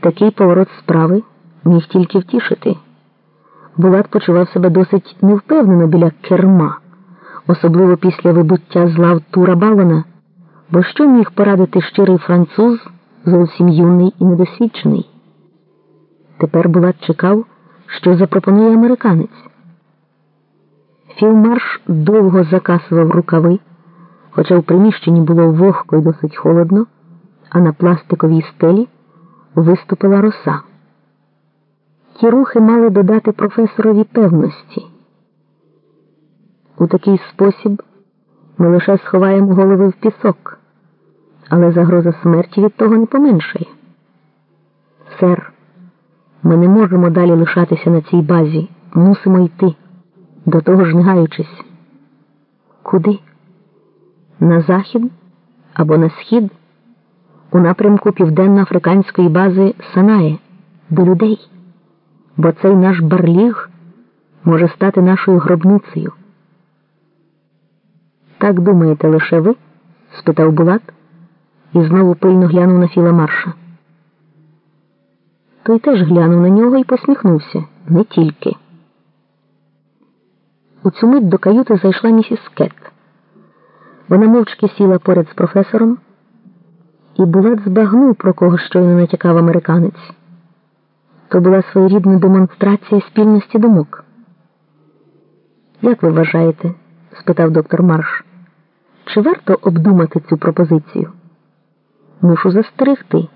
Такий поворот справи міг тільки втішити. Булат почував себе досить невпевнено біля керма, особливо після вибуття з лав Тура Балона, бо що міг порадити щирий француз, зовсім юний і недосвідчений. Тепер Булат чекав, що запропонує американець. Філмарш довго закасував рукави, хоча в приміщенні було вогко і досить холодно, а на пластиковій стелі виступила роса. Ті рухи мали додати професорові певності. У такий спосіб ми лише сховаємо голови в пісок, але загроза смерті від того не поменшає. Сер, ми не можемо далі лишатися на цій базі. Мусимо йти, до того ж не гаючись. Куди? На захід або на схід, у напрямку південно-африканської бази Санає, до людей бо цей наш барліг може стати нашою гробницею. Так думаєте лише ви? спитав Булат і знову пильно глянув на Філа Марша. Той теж глянув на нього і посміхнувся не тільки. У цю мить до каюти зайшла місіс Кет. Вона мовчки сіла поряд з професором, і Булат збагнув, про кого щойно натякав американець. То була своєрідна демонстрація спільності думок. Як ви вважаєте? спитав доктор Марш. Чи варто обдумати цю пропозицію? Мушу застерегти.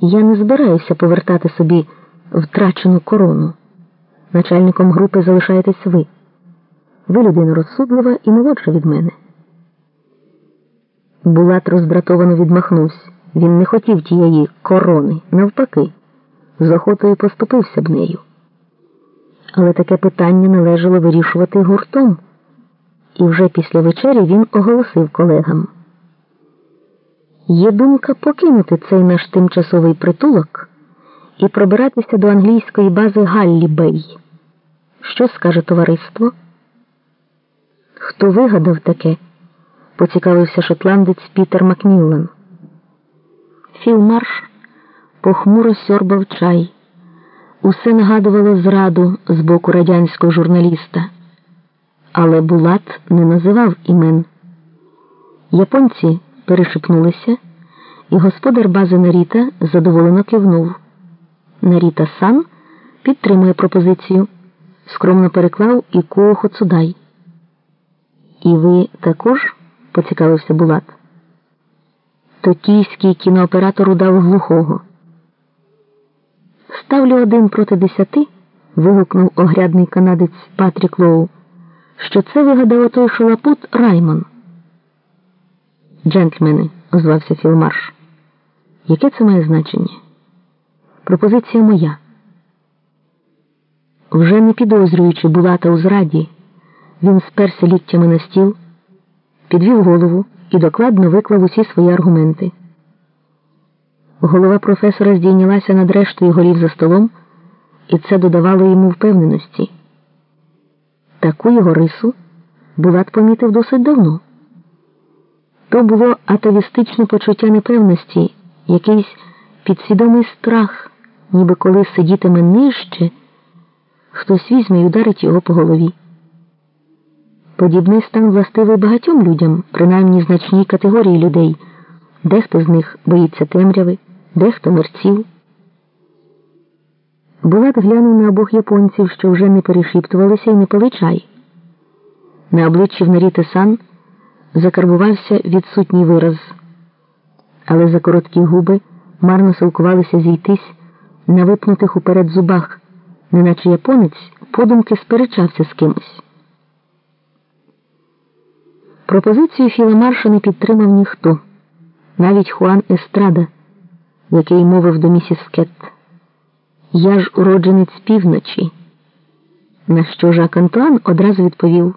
Я не збираюся повертати собі втрачену корону. Начальником групи залишаєтесь ви. Ви людина розсудлива і молодша від мене. Булат роздратовано відмахнувся. Він не хотів тієї корони, навпаки з охотою поступився б нею. Але таке питання належало вирішувати гуртом, і вже після вечері він оголосив колегам. Є думка покинути цей наш тимчасовий притулок і пробиратися до англійської бази Галлі Бей. Що скаже товариство? Хто вигадав таке? Поцікавився шотландець Пітер Макміллан. Філмарш похмуро сьорбав чай. Усе нагадувало зраду з боку радянського журналіста. Але Булат не називав імен. Японці перешепнулися, і господар бази Наріта задоволено кивнув. Наріта сан підтримує пропозицію, скромно переклав і Куо Хоцудай. І ви також? Поцікавився Булат. Токійський кінооператор удав глухого. Ставлю один проти десяти. вигукнув огрядний канадець Патрік Лоу, що це вигадав отой шалапут Раймон. Джентльмени, озвався Філмарш. Яке це має значення? Пропозиція моя. Вже не підозрюючи Булата у зраді, він сперся ліктями на стіл, підвів голову і докладно виклав усі свої аргументи. Голова професора здійнялася над рештою голів за столом, і це додавало йому впевненості. Таку його рису Булат помітив досить давно. То було атовістичне почуття непевності, якийсь підсвідомий страх, ніби коли сидітиме нижче, хтось візьме і ударить його по голові. Подібний стан властивий багатьом людям, принаймні значній категорії людей, дехто з них боїться темряви дехто мерців. Булат глянув на обох японців, що вже не перешіптувалися і не пили чай. На обличчі в Наріти сан закарбувався відсутній вираз, але за короткі губи марно силкувалися зійтись на випнутих уперед зубах, неначе японець подумки сперечався з кимось. Пропозицію Філемарша не підтримав ніхто, навіть Хуан Естрада який мовив до місіс Кет. Я ж уродженець півночі. На що Жак Антуан одразу відповів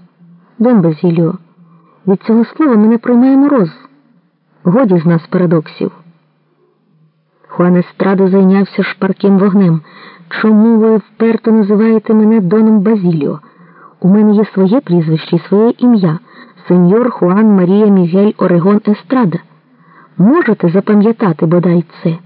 Дон Базіліо, від цього слова мене проймає мороз. Годі з нас парадоксів. Хуан Естрада зайнявся шпарким вогнем. Чому ви вперто називаєте мене Доном Базіліо? У мене є своє прізвище і своє ім'я сеньор Хуан Марія Мігель Орегон Естрада. Можете запам'ятати бодай це?